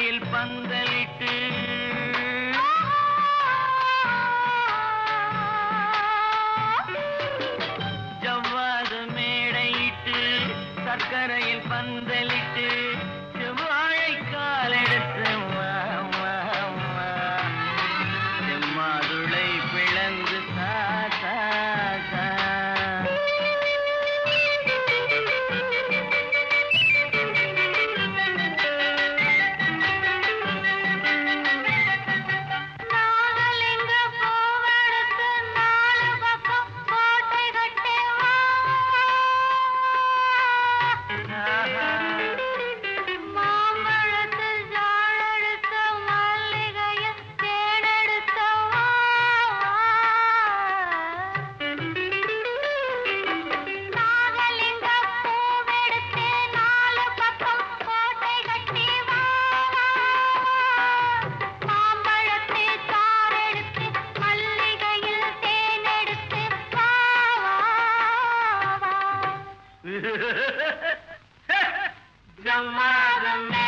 சர்க்கரையில் பந்தலிட்டு. Javadhu மேடையிட்டு சர்க்கரையில் பந்தலிட்டு Drama, drama.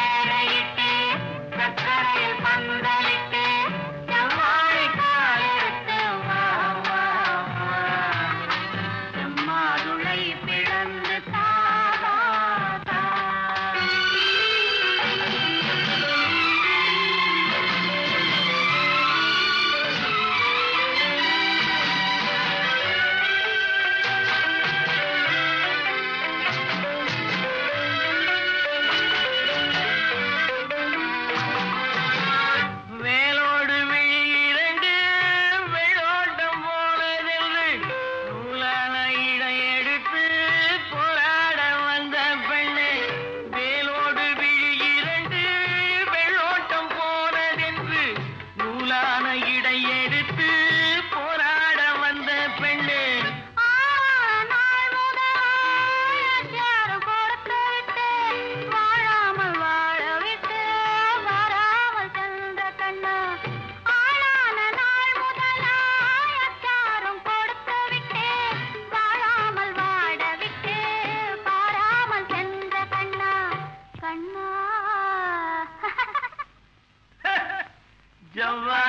Allah.